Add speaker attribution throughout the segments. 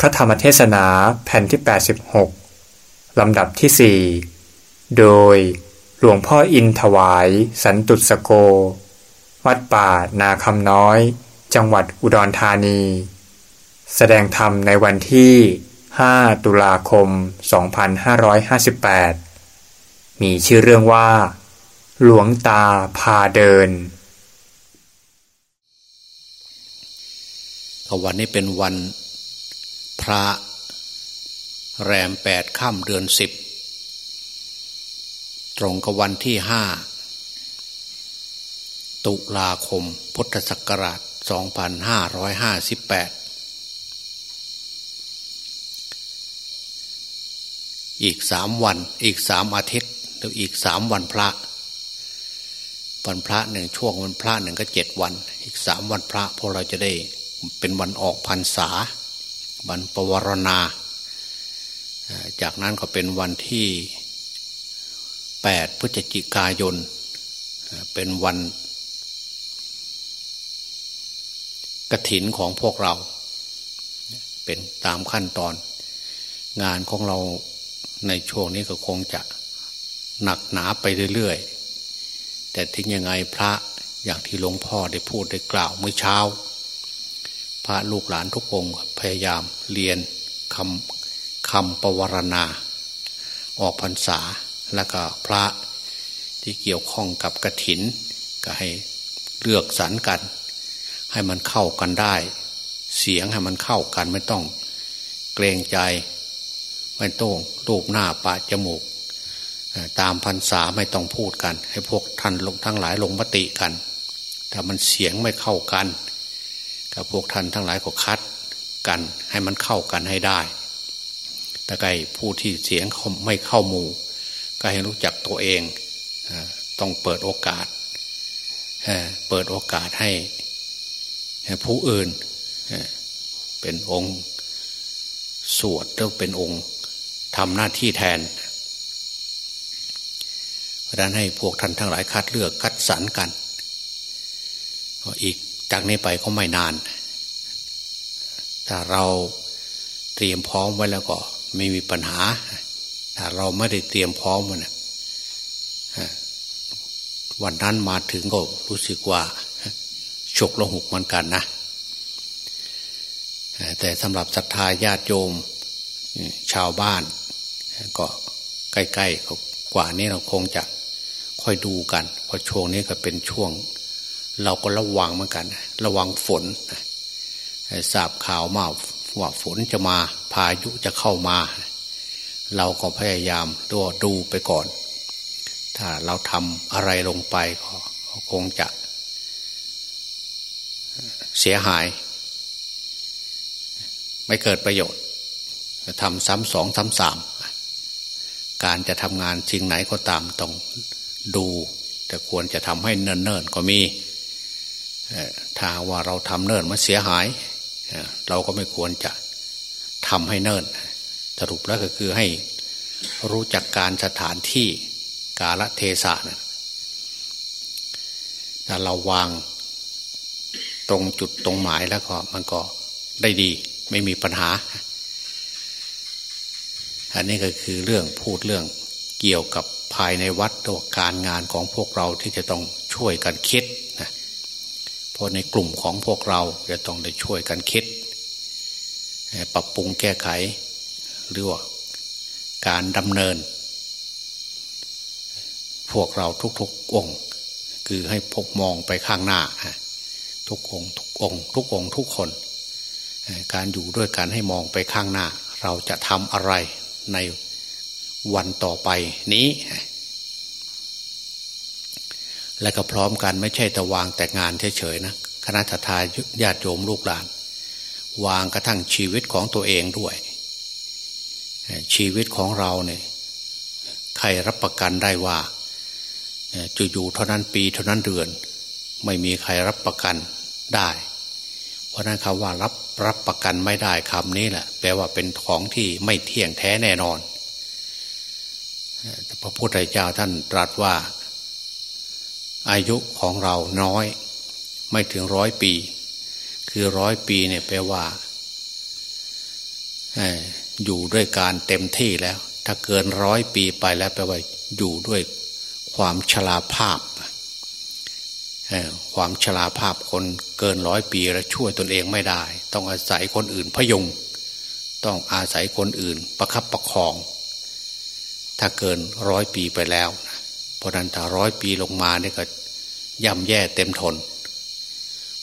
Speaker 1: พระธรรมเทศนาแผ่นที่ 86 ลำดับที่ 4 โดยหลวงพ่ออินถวายสันตุสโก วัดป่านาคำน้อย จังหวัดอุดรธานี แสดงธรรมในวันที่ 5 ตุลาคม 2558 มีชื่อเรื่องว่า หลวงตาพาเดิน
Speaker 2: วันนี้เป็นวัน ระ แรมแปดค่ำเดือนสิบตรงกับวันที่ห้าตุลาคมพุทธศักราช 2558 อีกสามวันอีกสามอาทิตย์หรืออีกสามวันพระ วันพระหนึ่งช่วงวันพระหนึ่งก็เจ็ดวัน อีกสามวันพระพวกเราจะได้เป็นวันออกพรรษา วันปวารณา จากนั้นก็เป็นวันที่ 8 พฤศจิกายน เป็นวันกระถินของพวกเรา เป็นตามขั้นตอน งานของเราในช่วงนี้ก็คงจะหนักหนาไปเรื่อยๆ แต่ทิ้งยังไงพระอย่างที่หลวงพ่อได้พูดได้กล่าวเมื่อเช้า พระลูกหลานทุกองค์พยายามเรียนคำคำปวารณา ออกพรรษาแล้วก็พระที่เกี่ยวข้องกับกระถิน ก็ให้เลือกสรรกัน ให้มันเข้ากันได้ เสียงให้มันเข้ากันไม่ต้อง เกรงใจ ไม่ต้องรูปหน้าปาจมูก ตามพรรษาไม่ต้องพูดกัน ให้พวกท่านลงทั้งหลายลงมติกันถ้ามันเสียงไม่เข้ากัน กับพวกท่านทั้งหลายก็คัดกันให้มันเข้ากันให้ได้แต่ไกผู้ที่เสียงไม่เข้ามูก็ให้รู้จักตัวเองต้องเปิดโอกาสเปิดโอกาสให้ผู้อื่นเป็นองค์สวดหรือเป็นองค์ทำหน้าที่แทนเพราะนั้นให้พวกท่านทั้งหลายคัดเลือกคัดสรรกันอีก จากนี้ไปก็ไม่นาน ถ้าเราเตรียมพร้อมไว้แล้วก็ไม่มีปัญหา ถ้าเราไม่ได้เตรียมพร้อมมันวันนั้นมาถึงก็รู้สึกว่าฉกละหุกมันกันนะ แต่สำหรับศรัทธาญาติโยมชาวบ้าน ก็ใกล้ๆกว่านี้เราคงจะค่อยดูกันเพราะช่วงนี้ก็เป็นช่วง เราก็ระวังเหมือนกัน ระวังฝนทราบข่าวมาว่าฝนจะมาพายุจะเข้ามา เราก็พยายามดูดูไปก่อน ถ้าเราทำอะไรลงไปก็คงจะ เสียหาย ไม่เกิดประโยชน์ทำซ้ำสองซ้ำสามการจะทำงานจริงไหนก็ตามต้องดู แต่ควรจะทำให้เนิ่นๆก็มี ถ้าว่าเราทำเนิ่นมันเสียหาย เราก็ไม่ควรจะทำให้เนิ่น สรุปแล้วก็คือให้รู้จักการสถานที่กาลเทศะนะถ้าเราวางตรงจุดตรงหมายแล้วก็มันก็ได้ดี ไม่มีปัญหา อันนี้ก็คือเรื่องพูดเรื่องเกี่ยวกับภายในวัดตัวการงานของพวกเราที่จะต้องช่วยกันคิด พราะในกลุ่มของพวกเราจะต้องได้ช่วยกันคิด ปรับปรุงแก้ไข หรือว่าการดำเนิน พวกเราทุกๆองค์ คือให้พกมองไปข้างหน้า ทุกองทุกองทุกองทุกคน การอยู่ด้วยกันให้มองไปข้างหน้า เราจะทำอะไรในวันต่อไปนี้ และก็พร้อมกันไม่ใช่แต่วางแต่งานเฉยๆนะคณะทาญาติโยมลูกหลาน วางกระทั่งชีวิตของตัวเองด้วย ชีวิตของเราเนี่ยใครรับประกันได้ว่าจะอยู่เท่านั้นปีเท่านั้นเดือน ไม่มีใครรับประกันได้ เพราะนั้นคำว่ารับรับประกันไม่ได้คำนี้แหละแปลว่าเป็นของที่ไม่เที่ยงแท้แน่นอนพระพุทธเจ้าท่านตรัสว่า อายุของเราน้อย ไม่ถึงร้อยปี คือร้อยปีเนี่ยแปลว่าอยู่ด้วยการเต็มที่แล้ว ถ้าเกินร้อยปีไปแล้วแปลว่าอยู่ด้วยความชราภาพความชราภาพคนเกินร้อยปีแล้วช่วยตนเองไม่ได้ ต้องอาศัยคนอื่นพยุงต้องอาศัยคนอื่นประคับประคอง ถ้าเกินร้อยปีไปแล้ว เพราะนั้นถ้าร้อยปีลงมาเนี่ยก็ ย่ำแย่เต็มทน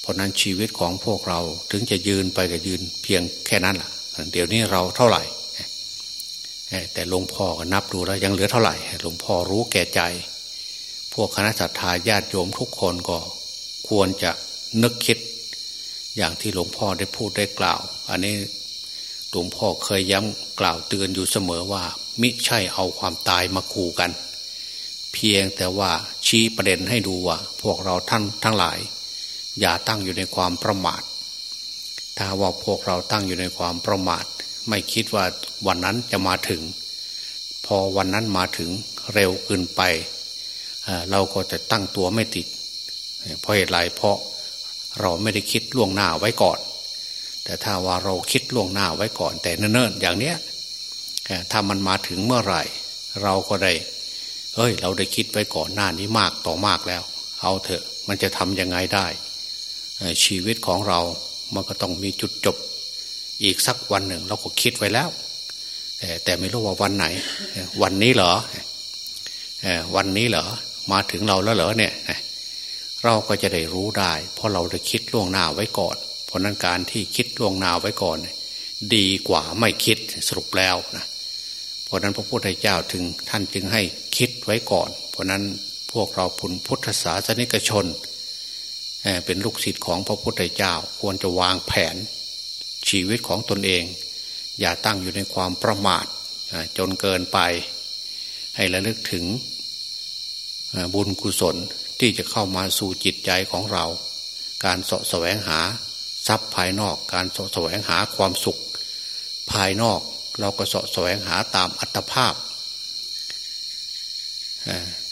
Speaker 2: เพราะนั้นชีวิตของพวกเราถึงจะยืนไปก็ยืนเพียงแค่นั้นแหละเดี๋ยวนี้เราเท่าไหร่ แต่หลวงพ่อก็นับดูแล้วยังเหลือเท่าไหร่หลวงพ่อรู้แก่ใจ พวกคณะสัตยาญาติโยมทุกคนก็ควรจะนึกคิด อย่างที่หลวงพ่อได้พูดได้กล่าว อันนี้หลวงพ่อเคยย้ำกล่าวเตือนอยู่เสมอว่า มิใช่เอาความตายมาขู่กัน เพียงแต่ว่าชี้ประเด็นให้ดูว่า พวกเราท่านทั้งหลาย อย่าตั้งอยู่ในความประมาท ถ้าว่าพวกเราตั้งอยู่ในความประมาท ไม่คิดว่าวันนั้นจะมาถึง พอวันนั้นมาถึงเร็วเกินไป เราก็จะตั้งตัวไม่ติด เพราะเหตุไรเพราะเราไม่ได้คิดล่วงหน้าไว้ก่อน แต่ถ้าว่าเราคิดล่วงหน้าไว้ก่อน แต่เนิ่นๆอย่างเนี้ยถ้ามันมาถึงเมื่อไหร่ เราก็ได้ เฮ้ย เราได้คิดไว้ก่อนหน้านี้มากต่อมากแล้ว เอาเถอะมันจะทำยังไงได้ ชีวิตของเรามันก็ต้องมีจุดจบ อีกสักวันหนึ่งเราก็คิดไว้แล้วแต่แต่ไม่รู้ว่าวันไหน วันนี้เหรอวันนี้เหรอมาถึงเราแล้วเหรอเนี่ยเราก็จะได้รู้ได้ เพราะเราได้คิดล่วงหน้าไว้ก่อน เพราะนั้นการที่คิดล่วงหน้าไว้ก่อน ดีกว่าไม่คิดสรุปแล้วนะ เพราะนั้นพระพุทธเจ้าถึงท่านจึงให้คิดไว้ก่อน เพราะนั้นพวกเราพุนพุทธศาสนิกชนเป็นลูกศิษย์ของพระพุทธเจ้าควรจะวางแผนชีวิตของตนเอง อย่าตั้งอยู่ในความประมาทจนเกินไป ให้ระลึกถึงบุญกุศลที่จะเข้ามาสู่จิตใจของเรา การสะแสวงหาทรัพย์ภายนอก การสะแสวงหาความสุข ภายนอก เราก็สะแสวงหาตามอัตภาพ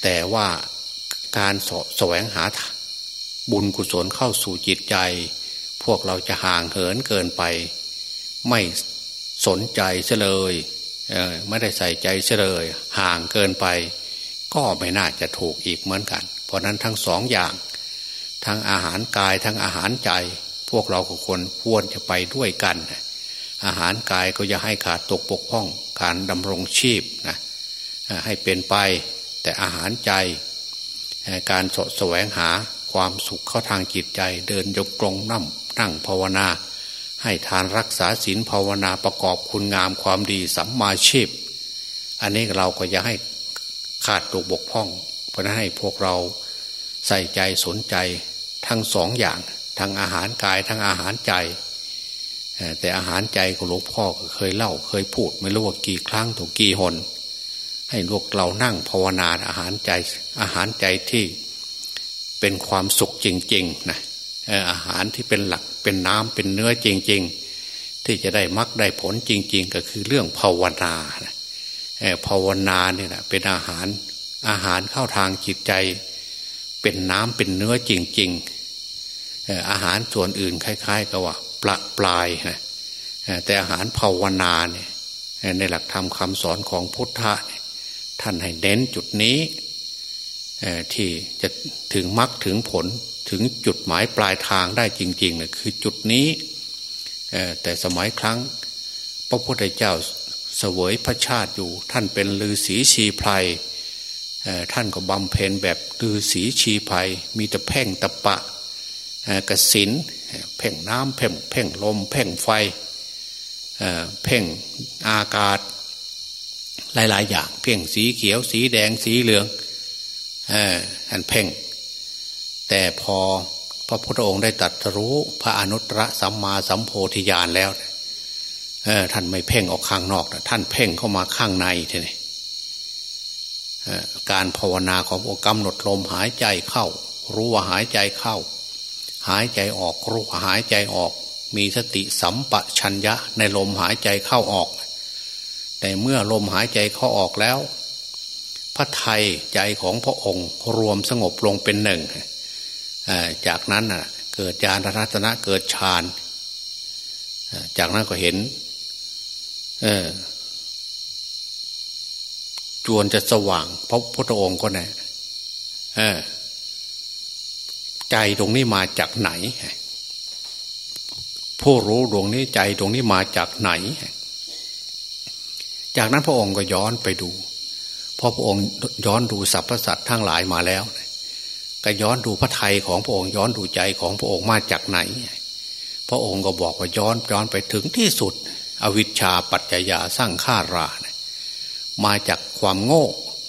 Speaker 2: แต่ว่าการสะแสวงหาบุญกุศลเข้าสู่จิตใจ พวกเราจะห่างเหินเกินไป ไม่สนใจเลยไม่ได้ใส่ใจเลยห่างเกินไป ก็ไม่น่าจะถูกอีกเหมือนกัน เพราะนั้นทั้งสองอย่างทั้งอาหารกายทั้งอาหารใจ พวกเราควรควรจะไปด้วยกัน อาหารกายก็อย่าให้ขาดตกปกพ้อง การดำรงชีพนะให้เป็นไปแต่อาหารใจ การสดแสวงหาความสุขเข้าทางจิตใจ เดินยกกลงนั่งนั่งภาวนา ให้ทานรักษาศีลภาวนาประกอบคุณงามความดีสัมมาชีพ อันนี้เราก็จะให้ขาดตกบกพร่อง เพราะนั้นให้พวกเราใส่ใจสนใจทั้งสองอย่าง ทั้งอาหารกายทั้งอาหารใจ แต่อาหารใจของหลวงพ่อเคยเล่าเคยพูด ไม่รู้ว่ากี่ครั้งถูกกี่หน ให้พวกเรานั่งภาวนาอาหารใจอาหารใจที่เป็นความสุขจริงๆนะอาหารที่เป็นหลักเป็นน้ำเป็นเนื้อจริง ๆ ที่จะได้มักได้ผลจริง ๆ ก็คือเรื่องภาวนาภาวนาเนี่ยนะเป็นอาหารอาหารเข้าทางจิตใจ เป็นน้ำเป็นเนื้อจริง ๆอาหารส่วนอื่นคล้าย ๆกับว่า ปลาปลายนะแต่อาหารภาวนาเนี่ยในหลักธรรมคำสอนของพุทธะท่านให้เน้นจุดนี้ที่จะถึงมรรคถึงผลถึงจุดหมายปลายทางได้จริงๆนะคือจุดนี้แต่สมัยครั้ง พระพุทธเจ้าเสวยพระชาติอยู่ ท่านเป็นลือศีชีไพรท่านก็บำเพ็ญแบบลือศีชีไพรมีแต่เพ่งตะปะกะสิน เพ่งน้ำเพ่งเพ่งลม เพ่งไฟเพ่งอากาศ หลาย ๆ อย่าง เพ่งสีเขียว สีแดงสีเหลืองท่านเพ่ง แต่พอพระพุทธองค์ได้ตัดรู้พระอนุตตรสัมมาสัมโพธิญาณแล้วท่านไม่เพ่งออกข้างนอกท่านเพ่งเข้ามาข้างในทีนี้การภาวนาของอกำหนดลมหายใจเข้า รู้ว่าหายใจเข้า หายใจออกรู้หายใจออก มีสติสัมปชัญญะในลมหายใจเข้าออก แต่เมื่อลมหายใจเข้าออกแล้ว พระไทยใจของพระองค์รวมสงบลงเป็นหนึ่ง จากนั้นเกิดญาณรัตนะเกิดฌาน จากนั้นก็เห็นจวนจะสว่างพระพุทธองค์ก็แน่เออ ใจตรงนี้มาจากไหน ผู้รู้ดวงนี้ใจตรงนี้มาจากไหน จากนั้นพระองค์ก็ย้อนไปดูพอพระองค์ย้อนดูสรรพสัตว์ทั้งหลายมาแล้วก็ย้อนดูพระไทยของพระองค์ย้อนดูใจของพระองค์มาจากไหน พระองค์ก็บอกว่าย้อนย้อนไปถึงที่สุด อวิชชาปัจจยาสร้างฆารานะมาจากความโง่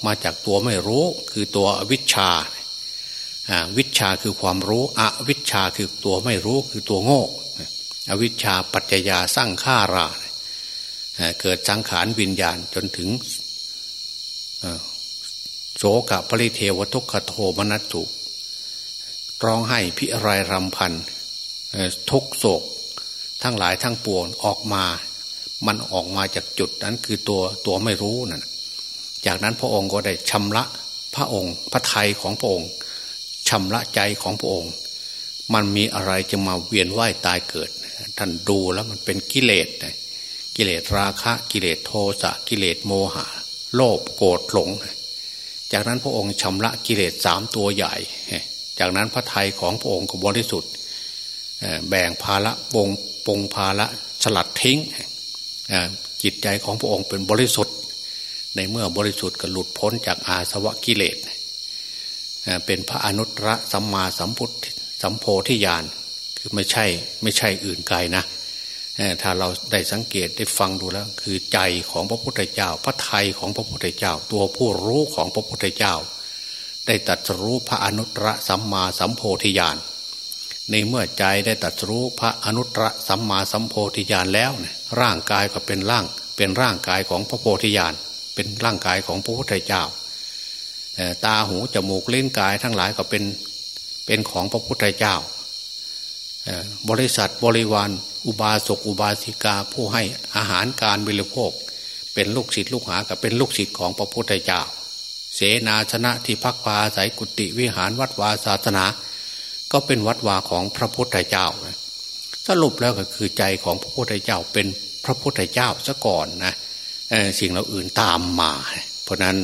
Speaker 2: มาจากตัวไม่รู้คือตัวอวิชชา วิชาคือความรู้ อวิชาคือตัวไม่รู้คือตัวโง่ อวิชาปัจจยาสร้างฆาราเกิดสังขารวิญญาณจนถึงโสกะปริเทวทุกขโทมนัสสุร้องให้พิไรรำพันทุกโศก ทั้งหลายทั้งปวงออกมา มันออกมาจากจุดนั้นคือตัวตัวไม่รู้นั่นจากนั้นพระองค์ก็ได้ชำระพระองค์พระไทยของพระองค์ ชำระใจของพระองค์ มันมีอะไรจะมาเวียนว่ายตายเกิด ท่านดูแล้วมันเป็นกิเลสกิเลสราคะกิเลสโทสะกิเลสโมหะ โลภโกรธหลง จากนั้นพระองค์ชำระกิเลสสามตัวใหญ่ จากนั้นพระไทยของพระองค์ก็บริสุทธิ์แบ่งภาระปงปงภาระสลัดทิ้งจิตใจของพระองค์เป็นบริสุทธิ์ ในเมื่อบริสุทธิ์ก็หลุดพ้นจากอาสวะกิเลส เป็นพระอนุตตรสัมมาสัมพุทธสัมโพธิญาณคือไม่ใช่ไม่ใช่อื่นไกลนะถ้าเราได้สังเกตได้ฟังดูแล้ว คือใจของพระพุทธเจ้า พระไทยของพระพุทธเจ้า ตัวผู้รู้ของพระพุทธเจ้า ได้ตัดรู้พระอนุตตรสัมมาสัมโพธิญาณในเมื่อใจได้ตัดรู้พระอนุตตรสัมมาสัมโพธิญาณแล้วนี่ยร่างกายก็เป็นร่างเป็นร่างกายของพระโพธิญาณเป็นร่างกายของพระพุทธเจ้า ตาหูจมูกเล่นกายทั้งหลายก็เป็นเป็นของพระพุทธเจ้า บริษัทบริวาร อุบาสกอุบาสิกาผู้ให้อาหารการบริโภค เป็นลูกศิษย์ลูกหากับเป็นลูกศิษย์ของพระพุทธเจ้า เสนาชนะที่พักพาอาศัยกุฏิวิหารวัดวาศาสนา ก็เป็นวัดวาของพระพุทธเจ้า สรุปแล้วก็คือใจของพระพุทธเจ้าเป็นพระพุทธเจ้าซะก่อนนะสิ่งเราอื่นตามมา เพราะนั้น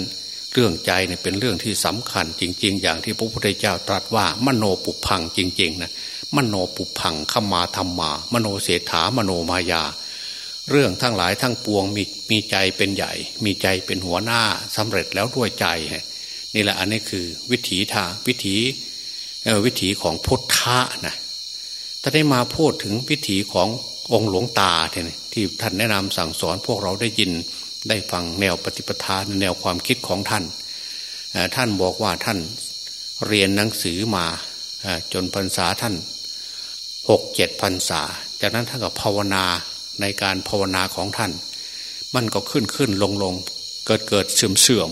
Speaker 2: เรื่องใจเนี่ยเป็นเรื่องที่สำคัญจริง ๆ อย่างที่พระพุทธเจ้าตรัสว่ามโนปุพังจริง ๆนะมโนปุพังขมาธรรมา มโนเศรษฐามโนมายา เรื่องทั้งหลายทั้งปวงมีมีใจเป็นใหญ่ มีใจเป็นหัวหน้าสำเร็จแล้วด้วยใจนี่แหละอันนี้คือวิถีทางวิถีวิถีของพุทธะนะถ้าได้มาพูดถึงวิถีขององค์หลวงตาเนี่ยที่ท่านแนะนำสั่งสอนพวกเราได้ยิน ได้ฟังแนวปฏิปทาแนวความคิดของท่าน ท่านบอกว่าท่านเรียนหนังสือมาจนพรรษาท่านหกเจ็ดพรรษา จากนั้นท่านก็ภาวนาในการภาวนาของท่าน มันก็ขึ้นขึ้นลงลงเกิดเกิดเสื่อมเสื่อม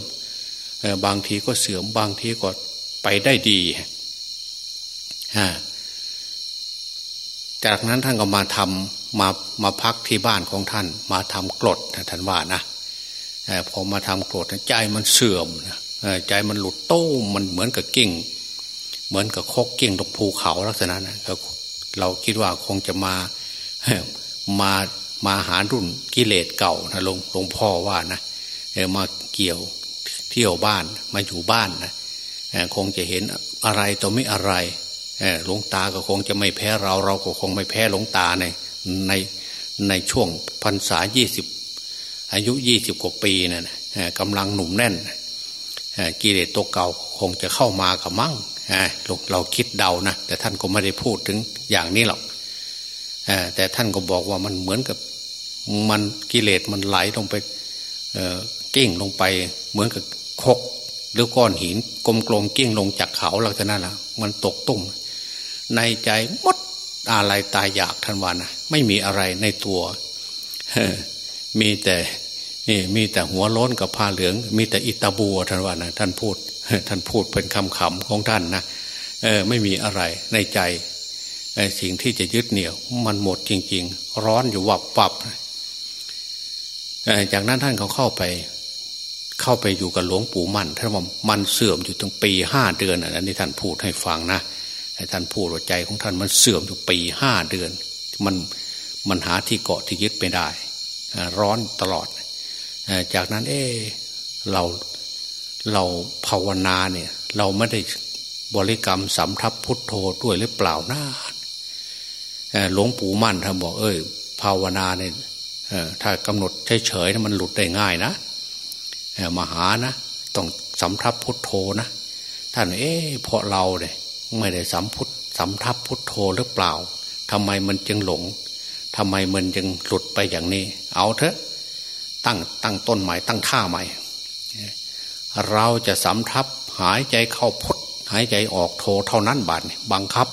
Speaker 2: บางทีก็เสื่อมบางทีก็ไปได้ดีจากนั้นท่านก็มาทำมามาพักที่บ้านของท่าน มาทำกรดท่านว่านะ พอมาทำโกรดใจมันเสื่อมใจมันหลุดโต้มันเหมือนกับกิ่ง เหมือนกับคกกิ่งตกภูเขาลักษณะนะเราคิดว่าคงจะมามามาหารุ่นกิเลสเก่านะหลวงหลวงพ่อว่านะมาเกี่ยวเที่ยวบ้านมาอยู่บ้านนะคงจะเห็นอะไรต่อไม่อะไรหลวงตาก็คงจะไม่แพ้เรา เราก็คงไม่แพ้หลวงตาในในในช่วงพรรษายี่สิบ อายุยี่สิบกว่าปีนะ่ะกำลังหนุ่มแน่นกิเลสตัวเก่าคงจะเข้ามากับมั่งเราคิดเดานะแต่ท่านก็ไม่ได้พูดถึงอย่างนี้หรอกแต่ท่านก็บอกว่ามันเหมือนกับมันกิเลสมันไหลลงไปกิ้งลงไป เหมือนกับคกหรือก้อนหินกลมๆกิ้งลงจากเขาหลังจากนั้นละมันตกตุ้มในใจมดอะไรตายอยากท่านวานะไม่มีอะไรในตัว มีแต่นี่มีแต่หัวล้นกับผ้าเหลือง มีแต่อิตาบัวท่านว่านะท่านพูด ท่านพูดเป็นคำขำของท่านนะเออไม่มีอะไรในใจสิ่งที่จะยึดเหนี่ยว มันหมดจริง ๆ ร้อนอยู่วับวับจากนั้นท่านเขาเข้าไป เข้าไปอยู่กับหลวงปู่มั่นท่านว่ามันเสื่อมอยู่ตั้งปีห้าเดือนอันนี้ท่านพูดให้ฟังนะให้ท่านพูดว่าใจของท่านมันเสื่อมอยู่ปีห้าเดือน มันมันหาที่เกาะที่ยึดไม่ได้ ร้อนตลอด จากนั้นเออเราเราภาวนาเนี่ย เราไม่ได้บริกรรมสำทับพุทโธด้วยหรือเปล่าน้าหลวงปู่มั่นท่านบอก เอ้ย ภาวนาเนี่ยถ้ากำหนดเฉยๆมันหลุดได้ง่ายนะมหานะต้องสำทับพุทโธนะท่านเอ๊ะเพราะเราเนี่ยไม่ได้สำพุทสำทับพุทโธหรือเปล่าทำไมมันจึงหลง ทำไมมันจึงหลุดไปอย่างนี้ เอาเถอะ ตั้งตั้งต้นใหม่ ตั้งท่าใหม่ เราจะสำทับหายใจเข้าพุทหายใจออกโทเท่านั้นบาดบังคับ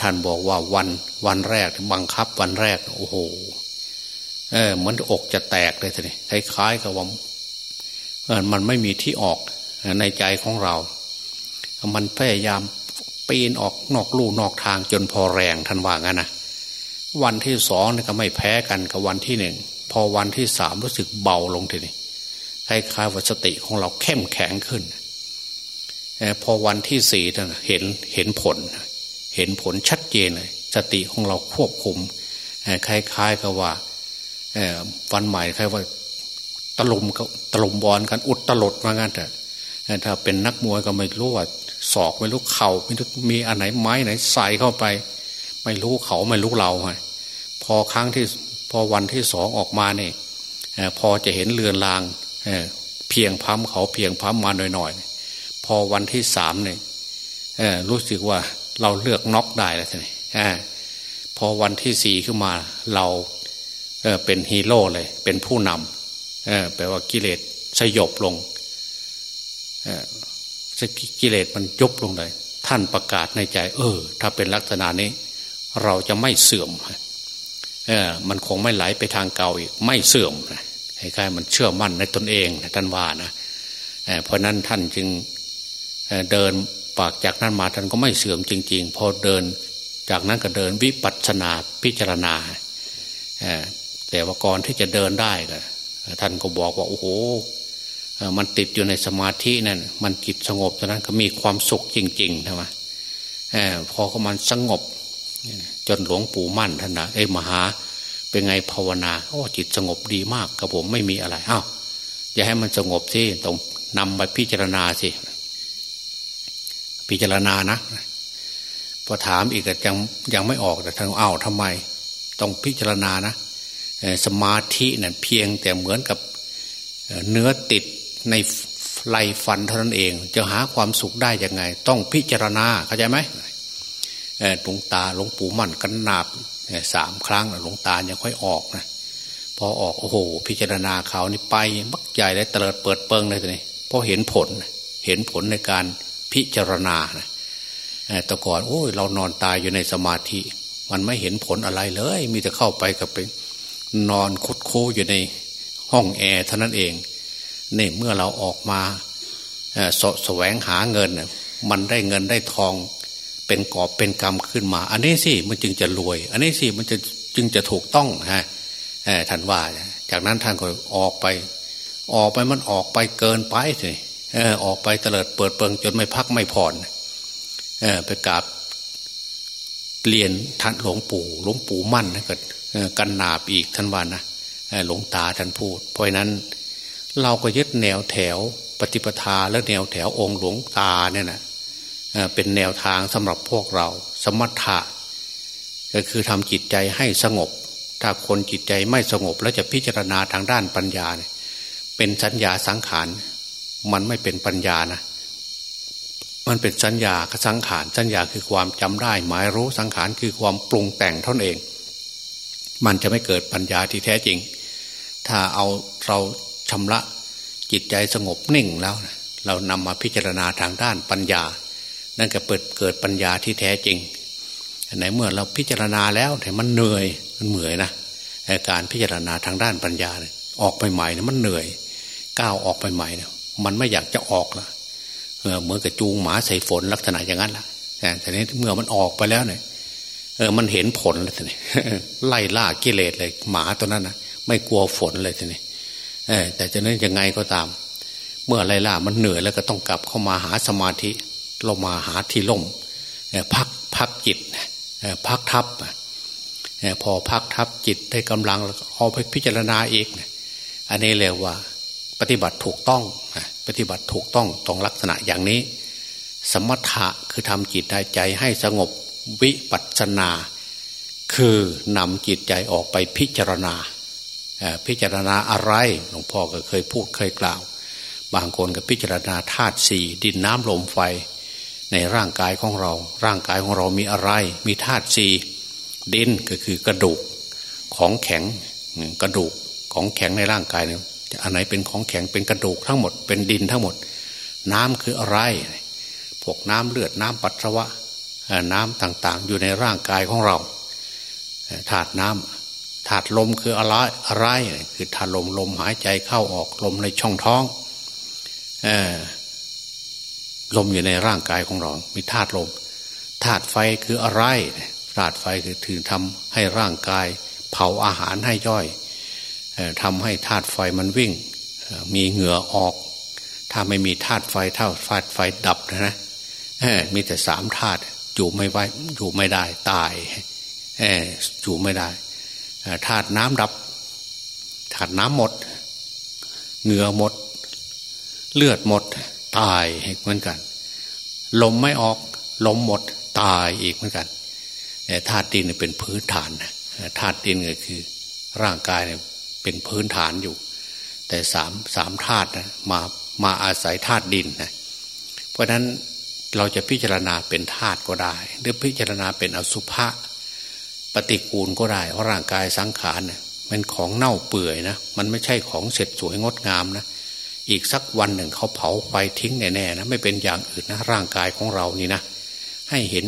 Speaker 2: ท่านบอกว่าวันวันแรกบังคับวันแรก โอ้โหเออเหมือนอกจะแตกเลยทีนี้คล้ายๆกับว่ามันไม่มีที่ออกในใจของเรา มันพยายามปีนออกนอกลู่นอกทางจนพอแรงท่านว่างั้นนะ วันที่สองนี่ก็ไม่แพ้กันกับวันที่หนึ่งพอวันที่สามรู้สึกเบาลงทีนี้คล้ายๆว่าสติของเราเข้มแข็งขึ้นพอวันที่สี่ท่านเห็นเห็นผล เห็นผลชัดเจนเลยสติของเราควบคุมคล้ายๆกับว่าวันใหม่คล้ายว่าตลุมตลุมบอลกันอุดตลดมางั้นแต่ถ้าเป็นนักมวยก็ไม่รู้ว่าศอกไม่รู้เข่าไม่รู้มีอันไหนไม้ไหนใส่เข้าไป ไม่รู้เขาไม่รู้เราไงพอครั้งที่พอวันที่สองออกมาเนี่ยพอจะเห็นเรือนรางเพียงพัมเขาเพียงพัมมาหน่อยๆพอวันที่สามเนี่ยรู้สึกว่าเราเลือกน็อกได้แล้วทีนี้พอวันที่สี่ขึ้นมาเราเป็นฮีโร่เลย เป็นผู้นำแปลว่ากิเลสสยบลงกิเลสมันยุบลงเลย ท่านประกาศในใจ เออ ถ้าเป็นลักษณะนี้ เราจะไม่เสื่อมเออมันคงไม่ไหลไปทางเก่าอีกไม่เสื่อมนะคล้ายๆมันเชื่อมั่นในตนเองนะท่านว่านะเพราะนั้นท่านจึงเดินปากจากนั้นมาท่านก็ไม่เสื่อมจริง ๆ พอเดินจากนั้นก็เดินวิปัสสนาพิจารณาแต่ว่าก่อนที่จะเดินได้ก็ท่านก็บอกว่าโอ้โหมันติดอยู่ในสมาธินั่นมันจิตสงบตอนนั้นก็มีความสุขจริงๆใช่ไหมพอเขามันสงบ จนหลวงปู่มั่นท่านนะเอ้มหา เป็นไงภาวนาโอ้จิตสงบดีมากกับผมไม่มีอะไรอ้าวอย่าให้มันสงบสิต้องนำไปพิจารณาสิ พิจารณานะ พอถามอีกแต่ยังยังไม่ออกแต่ท่านอ้าวทำไม ต้องพิจารณานะสมาธินั่นเพียงแต่เหมือนกับเนื้อติดในไลฟันเท่านั้นเอง จะหาความสุขได้ยังไง ต้องพิจารณาเข้าใจไหม หลวงตาหลวงปู่มั่นกันนาบสามครั้งหลวงตายังค่อยออกนะพอออกโอ้โห พิจารณาเขานี่ไปมักใหญ่เลยเตลิดเปิดเปิงเลยทีนี้พอเห็นผลเห็นผลในการพิจารณานะแต่ก่อนโอ้ยเรานอนตายอยู่ในสมาธิ มันไม่เห็นผลอะไรเลย มีแต่เข้าไปกับเป็นนอนคุดโคอยู่ในห้องแอร์เท่านั้นเองนี่เมื่อเราออกมาสแสวงหาเงิน มันได้เงินได้ทอง เป็นกอบเป็นกรรมขึ้นมา อันนี้สิมันจึงจะรวย อันนี้สิมันจะจึงจะถูกต้องฮะท่านว่า จากนั้นท่านก็ออกไป ออกไปมันออกไปเกินไปเลยออกไปเตลิดเปิดเปิงจนไม่พักไม่ผ่อนไปกราบเรียนท่านหลวงปู่หลวงปู่มั่นนะก็กันนาบอีกท่านว่านะหลวงตาท่านพูด เพราะนั้น เราก็ยึดแนวแถวปฏิปทาและแนวแถวองค์หลวงตาเนี่ยนะ เป็นแนวทางสำหรับพวกเรา สมถะก็คือทำจิตใจให้สงบ ถ้าคนจิตใจไม่สงบแล้วจะพิจารณาทางด้านปัญญาเนี่ยเป็นสัญญาสังขาร มันไม่เป็นปัญญานะ มันเป็นสัญญาสังขาร สัญญาคือความจำได้หมายรู้สังขารคือความปรุงแต่งเท่านั้นเอง มันจะไม่เกิดปัญญาที่แท้จริง ถ้าเอาเราชำระจิตใจสงบนิ่งแล้ว เรานำมาพิจารณาทางด้านปัญญา นั่นก็เปิดเกิดปัญญาที่แท้จริงไหนเมื่อเราพิจารณาแล้วแต่มันเหนื่อยมันเหนื่อยนะการพิจารณาทางด้านปัญญาออกไปใหม่นี่มันเหนื่อย ก้าวออกไปใหม่เนี่ยมันไม่อยากจะออกละเหมือนกับจูงหมาใส่ฝนลักษณะอย่างนั้นละแต่นี้เมื่อมันออกไปแล้วเนี่ยเออมันเห็นผลแล้วทีนี้ไล่ล่ากิเลสเลย หมาตัวนั้นนะไม่กลัวฝนเลยทีนี้แต่จะนั้นยังไงก็ตาม เมื่อไรล่ามันเหนื่อยแล้วก็ต้องกลับเข้ามาหาสมาธิ เรามาหาที่ล่มพักพักจิตพักทับพอพักทับจิตได้กำลังเอาไปพิจารณาอีกอันนี้เรียกว่า ปฏิบัติถูกต้องปฏิบัติถูกต้องตรงลักษณะอย่างนี้ สมถะคือทำจิตใจให้สงบวิปัสสนา คือนำจิตใจออกไปพิจารณา พิจารณาอะไรหลวงพ่อก็เคยพูดเคยกล่าว บางคนก็พิจารณาธาตุสี่ดินน้ำลมไฟ ในร่างกายของเรา ร่างกายของเรามีอะไร มีธาตุสี่ดินก็คือกระดูกของแข็งกระดูกของแข็งในร่างกายเนี่ยอันไหนเป็นของแข็งเป็นกระดูกทั้งหมด เป็นดินทั้งหมด น้ำคืออะไร พวกน้ำเลือดน้ำปัสสาวะน้ำต่างๆ อยู่ในร่างกายของเราธาตุน้ำธาตุลมคืออะไรอะไร คือธาตุลมลมหายใจเข้าออกลมในช่องท้อง ลมอยู่ในร่างกายของเรา มีธาตุลมธาตุไฟคืออะไรธาตุไฟคือถึงทำให้ร่างกาย เผาอาหารให้ย่อยทำให้ธาตุไฟมันวิ่ง มีเหงื่อออก ถ้าไม่มีธาตุไฟเท่าธาตุไฟดับนะนะมีแต่สามธาตุอยู่ไม่ไว้อยู่ไม่ได้ตายอยู่ไม่ได้ธาตุน้ำดับธาตุน้ำหมด เหงื่อหมด เลือดหมด ตายเหมือนกัน ลมไม่ออก ลมหมดตายอีกเหมือนกันธาตุดินเป็นพื้นฐานธาตุดินก็คือ ร่างกายเนี่ยเป็นพื้นฐานอยู่ แต่สามสามธาตุนะมามาอาศัยธาตุดินนะเพราะนั้นเราจะพิจารณาเป็นธาตุก็ได้ หรือพิจารณาเป็นอสุภะปฏิกูลก็ได้เพราะร่างกายสังขารเนี่ยมันของเน่าเปื่อยนะมันไม่ใช่ของเสร็จสวยงดงามนะ อีกสักวันหนึ่งเขาเผาไฟทิ้งแน่ๆนะไม่เป็นอย่างอื่นนะร่างกายของเรานี่นะ ให้เห็น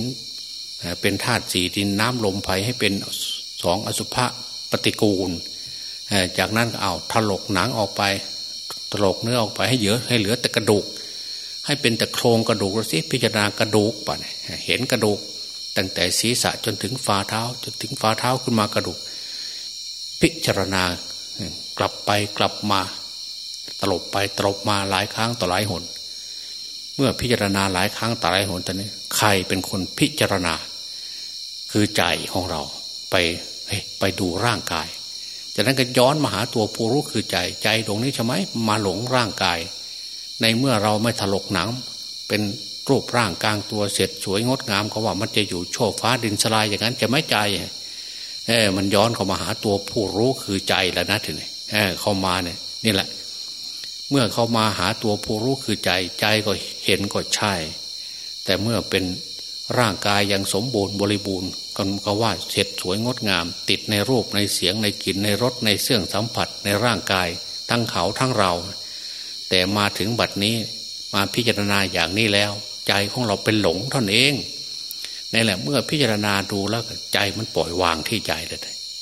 Speaker 2: เป็นธาตุสีดินน้ำลมไฟให้เป็นสองอสุภะปฏิกูล จากนั้นเอาถลกหนังออกไปถลกเนื้อออกไปให้เยอะให้เหลือแต่กระดูก ให้เป็นแต่โครงกระดูกสิพิจารณากระดูกป่ะเห็นกระดูก ตั้งแต่ศีรษะจนถึงฝ่าเท้า จนถึงฝ่าเท้าขึ้นมากระดูก พิจารณากลับไปกลับมา ตลบไปตลบมาหลายครั้งต่อหลายหน เมื่อพิจารณาหลายครั้งต่อหลายหนตอนนี้ ใครเป็นคนพิจารณา คือใจของเราไปไปดูร่างกาย จากนั้นก็ย้อนมาหาตัวผู้รู้คือใจใจตรงนี้ใช่ไหมมาหลงร่างกาย ในเมื่อเราไม่ถลกหนัง เป็นรูปร่างกลางตัวเสร็จสวยงดงามเขาว่ามันจะอยู่โชว์ฟ้าดินสลายอย่างนั้นจะไม่ใจเออมันย้อนเข้ามาหาตัวผู้รู้คือใจแล้วนะทีนี้เออเข้ามาเนี่ยนี่แหละ เมื่อเขามาหาตัวผู้รู้คือใจใจก็เห็นก็ใช่ แต่เมื่อเป็นร่างกายยังสมบูรณ์บริบูรณ์ก็ก็ว่าเสร็จสวยงดงาม ติดในรูปในเสียงในกลิ่นในรสในเสื่องสัมผัสในร่างกายทั้งเขาทั้งเรา แต่มาถึงบัดนี้มาพิจารณาอย่างนี้แล้ว ใจของเราเป็นหลงท่านเองนี่แหละเมื่อพิจารณาดูแล้วใจมันปล่อยวางที่ใจเลย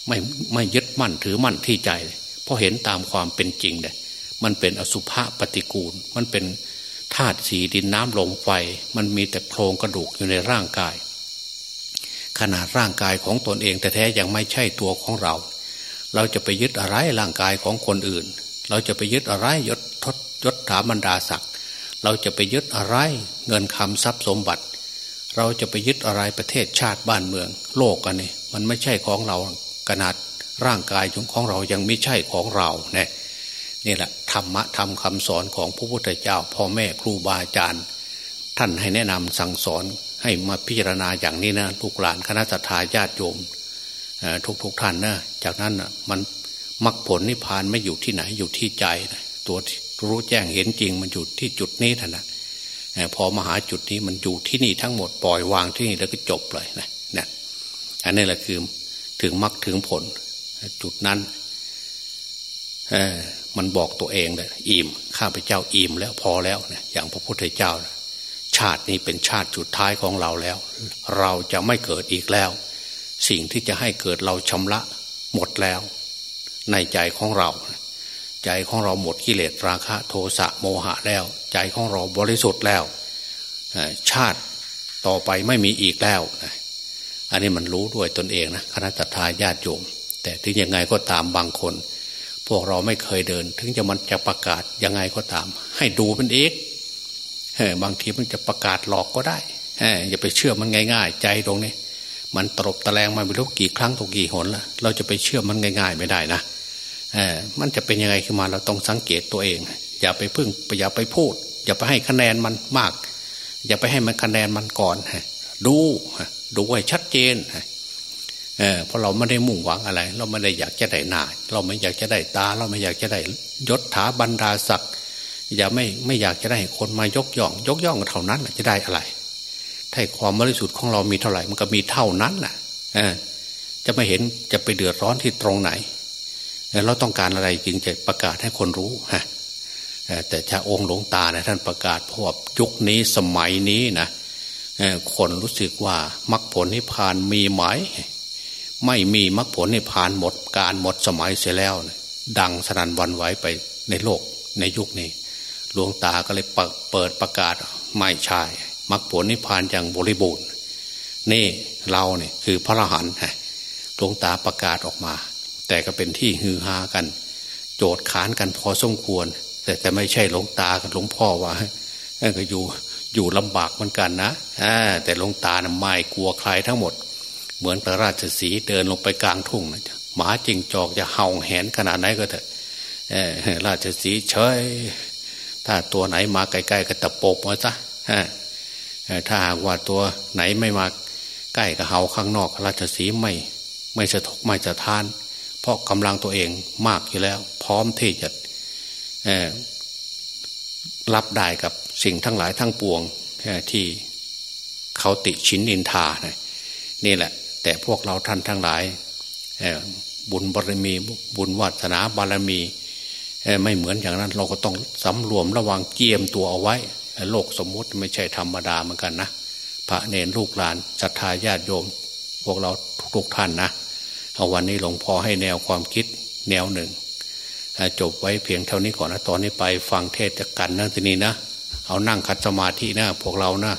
Speaker 2: ไม่ไม่ยึดมั่นถือมั่นที่ใจเลยเพราะเห็นตามความเป็นจริงเลย มันเป็นอสุภะปฏิกูล มันเป็นธาตุสีดินน้ำลมไฟ มันมีแต่โครงกระดูกอยู่ในร่างกาย ขนาดร่างกายของตนเองแต่แท้ยังไม่ใช่ตัวของเรา เราจะไปยึดอะไรร่างกายของคนอื่น เราจะไปยึดอะไรยศทศยศถาบรรดาศักดิ์เราจะไปยึดอะไรเงินคำทรัพย์สมบัติ เราจะไปยึดอะไรประเทศชาติบ้านเมือง โลกกันนี่มันไม่ใช่ของเราขนาดร่างกายของเรายังไม่ใช่ของเราเนี่ยนี่แหละ ธรรมะธรรมคำสอนของพระพุทธเจ้าพ่อแม่ครูบาอาจารย์ ท่านให้แนะนำสั่งสอนให้มาพิจารณาอย่างนี้นะลูกหลานคณะทาญาติโยมทุกทุกท่านนะจากนั้นมันมรรคผลนิพพานไม่อยู่ที่ไหนอยู่ที่ใจนะตัวรู้แจ้งเห็นจริงมันอยู่ที่จุดนี้ท่านนะพอมาหาจุดนี้มันอยู่ที่นี่ทั้งหมดปล่อยวางที่นี่แล้วก็จบเลยนะนะอันนี้แหละคือถึงมรรคถึงผล จุดนั้น มันบอกตัวเองเลยอิ่มข้าพเจ้าอิ่มแล้วพอแล้วนะอย่างพระพุทธเจ้านะชาตินี้เป็นชาติสุดท้ายของเราแล้ว เราจะไม่เกิดอีกแล้ว สิ่งที่จะให้เกิดเราชำระหมดแล้ว ในใจของเรา ใจของเราหมดกิเลสราคะ โทสะโมหะแล้ว ใจของเราบริสุทธิ์แล้ว ชาติต่อไปไม่มีอีกแล้วอันนี้มันรู้ด้วยตนเองนะคณะทาญาติโยมแต่ถึงยังไงก็ตามบางคน พวกเราไม่เคยเดิน ถึงจะมันจะประกาศยังไงก็ตาม ให้ดูเป็นเอกบางทีมันจะประกาศหลอกก็ได้อย่าไปเชื่อมันง่าย ๆ ใจตรงนี้ มันตรบตะแลงมาไม่รู้กี่ครั้งตัวกี่หนแล้วเราจะไปเชื่อมันง่าย ๆ ไม่ได้นะเออมันจะเป็นยังไงขึ้นมาเราต้องสังเกตตัวเอง อย่าไปพึ่งอย่าไปพูด อย่าไปให้คะแนนมันมาก อย่าไปให้มันคะแนนมันก่อนดูดูให้ชัดเจน เออเพราะเราไม่ได้มุ่งหวังอะไร เราไม่ได้อยากจะได้หน้า เราไม่อยากจะได้ตา เราไม่อยากจะได้ยศถาบรรดาศักดิ์อย่าไม่ไม่อยากจะได้คนมายกย่อง ยกย่องเท่านั้นจะได้อะไรถ้าความบริสุทธิ์ของเรามีเท่าไหร่ มันก็มีเท่านั้นน่ะจะไม่เห็นจะไปเดือดร้อนที่ตรงไหน เราต้องการอะไรจึงจะประกาศให้คนรู้ฮะแต่ชาองค์หลวงตาเนี่ยท่านประกาศเพราะว่ายุคนี้สมัยนี้นะคนรู้สึกว่า มรรคผลนิพพานมีไหม ไม่มีมรรคผลในิพพานหมดการหมดสมัยเสียแล้วดังสนั่นวันไหวไปในโลกในยุคนี้หลวงตาก็เลยเปิดประกาศไม่ใช่มรรคผลนิพพานอย่างบริบูรณ์ นี่เราเนี่ยคือพระอรหันต์หลวงตาประกาศออกมา แต่ก็เป็นที่ฮือฮากัน โจดขานกันพอสมควร แต่แต่ไม่ใช่หลวงตากับหลวงพ่อว่าก็อยู่อยู่ลำบากเหมือนกันนะแต่หลวงตานะไม่กลัวใครทั้งหมด เหมือนพระราชสีเดินลงไปกลางทุ่งนะจ๊ะหมาจิงจอกจะเห่าแหนขนาดไหนก็เถอะราชสีเฉยถ้าตัวไหนมาใกล้ๆก็ตะปบมาซะถ้าหากว่าตัวไหนไม่มาใกล้กับเฮาข้างนอก ราชสีไม่ ไม่สะทกไม่จะทาน เพราะกำลังตัวเองมากอยู่แล้ว พร้อมที่จะรับได้กับสิ่งทั้งหลายทั้งปวงที่เขาติชินอินทานี่แหละ แต่พวกเราท่านทั้งหลายบุญบารมีบุญวัฒนาบารมีไม่เหมือนอย่างนั้นเราก็ต้องสำรวมระวังเกียมตัวเอาไว้ โลกสมมติไม่ใช่ธรรมดาเหมือนกันนะพระเนรลูกหลานศรัทธาญาติโยม พวกเราทุกท่านนะเอาวันนี้หลวงพ่อให้แนวความคิดแนวหนึ่งจบไว้เพียงเท่านี้ก่อนนะตอนนี้ไปฟังเทศจากกันนะทีนี้นะ เอานั่งคัดสมาธินะพวกเรานะ